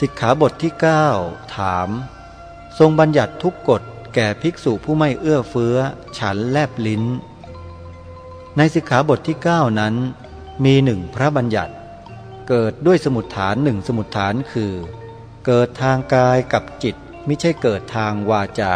สิกขาบทที่ 9 ถาม ทรงบัญญัติทุกกฎแก่ภิกษุผู้ไม่เอื้อเฟื้อ ฉันแลบลิ้น ในสิกขาบทที่ 9 นั้น มีหนึ่งพระบัญญัติ เกิดด้วยสมุดฐานหนึ่งสมุดฐานคือ เกิดทางกายกับจิตไม่ใช่เกิดทางวาจา